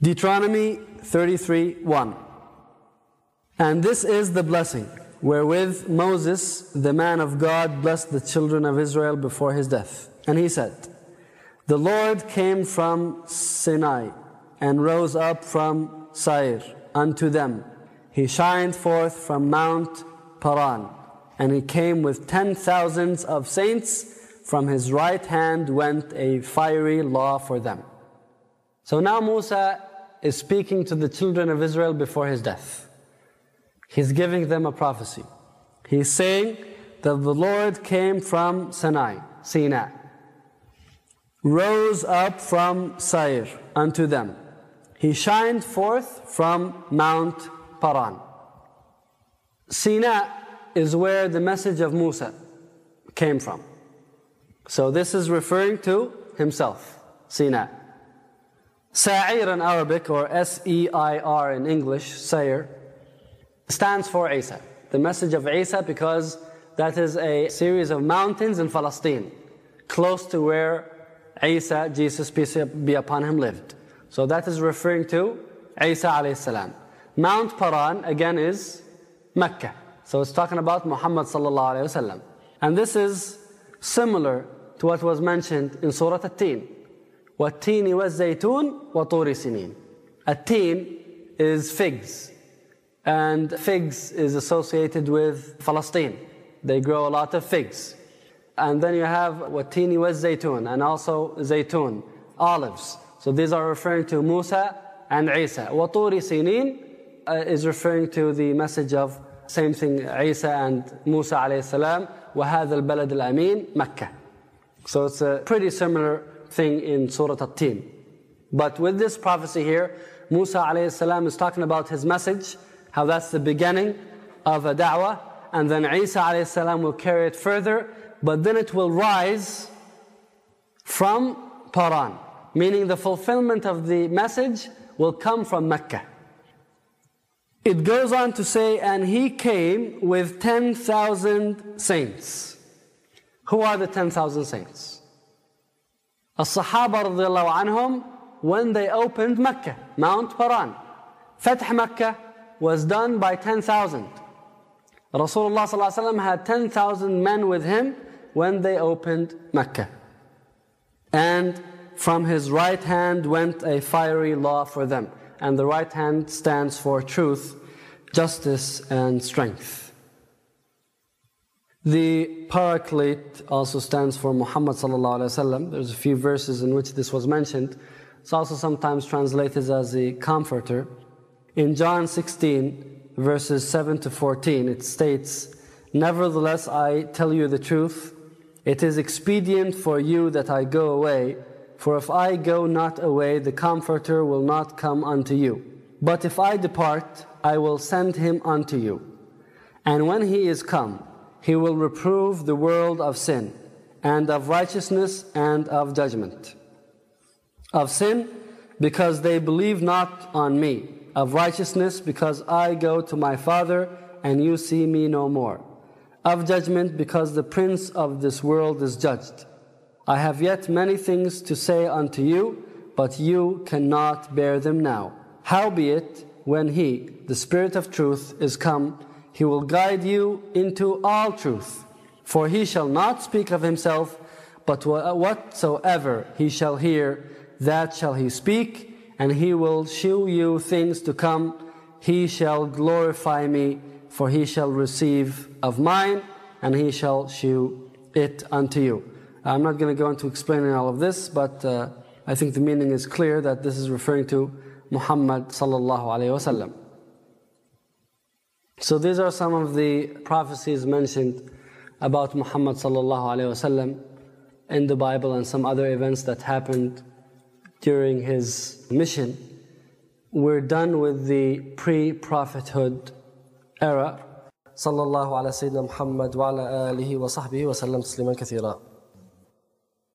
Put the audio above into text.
Deuteronomy 33 1. And this is the blessing wherewith Moses, the man of God, blessed the children of Israel before his death. And he said, The Lord came from Sinai and rose up from Seir unto them. He shined forth from Mount Paran, and he came with ten thousands of saints. From his right hand went a fiery law for them. So now Musa is speaking to the children of Israel before his death. He's giving them a prophecy. He's saying that the Lord came from Sinai, Sinai, rose up from Seir unto them. He shined forth from Mount Paran. Sinai is where the message of Musa came from. So this is referring to himself, Sinai. Sa'ir in Arabic, or S E I R in English, Sa'ir, stands for Isa. The message of Isa because that is a series of mountains in Palestine, close to where Isa, Jesus, peace be upon him, lived. So that is referring to Isa alayhi salam. Mount Paran, again, is Mecca. So it's talking about Muhammad sallallahu alayhi wasallam. And this is similar to what was mentioned in Surah At-Teen. وَالتِّينِ وَالزَّيْتُونِ وَطُورِ سِنِينَ At-Teen is figs. And figs is associated with Palestine. They grow a lot of figs. And then you have وَالتِّينِ وَالزَّيْتُونَ and also zaytun, olives. So these are referring to Musa and Isa. وَطُورِ سِنِينَ uh, is referring to the message of same thing Isa and Musa alayhi salam وَهَذَا الْبَلَدِ الْأَمِينَ Mecca. So it's a pretty similar thing in Surah At-Teen. But with this prophecy here, Musa alayhi salam is talking about his message, how that's the beginning of a da'wah, and then Isa alayhi salam will carry it further, but then it will rise from Paran, meaning the fulfillment of the message will come from Mecca. It goes on to say, and he came with 10,000 saints. Who are the 10,000 saints? As-Sahaba radiallahu anhum, when they opened Mecca, Mount Paran. Fath Mecca was done by 10,000. Rasulullah had 10,000 men with him when they opened Mecca. And from his right hand went a fiery law for them. And the right hand stands for truth, justice, and strength. The Paraclete also stands for Muhammad sallallahu alaihi wasallam. There's a few verses in which this was mentioned. It's also sometimes translated as the Comforter. In John 16, verses 7 to 14, it states, Nevertheless, I tell you the truth. It is expedient for you that I go away, for if I go not away, the Comforter will not come unto you. But if I depart, I will send him unto you. And when he is come, he will reprove the world of sin, and of righteousness, and of judgment. Of sin, because they believe not on me. Of righteousness, because I go to my Father, and you see me no more. Of judgment, because the prince of this world is judged. I have yet many things to say unto you, but you cannot bear them now. Howbeit, when He, the Spirit of truth, is come, He will guide you into all truth. For He shall not speak of Himself, but whatsoever He shall hear, that shall He speak, and He will shew you things to come. He shall glorify me, for He shall receive of mine, and He shall shew it unto you. I'm not going to go into explaining all of this, but uh, I think the meaning is clear that this is referring to Muhammad sallallahu alayhi wasallam. So these are some of the prophecies mentioned about Muhammad sallallahu alayhi wasallam in the Bible and some other events that happened during his mission. We're done with the pre-prophethood era. صلى الله على سيدنا محمد وعلى آله وصحبه وسلم تسليما كثيرا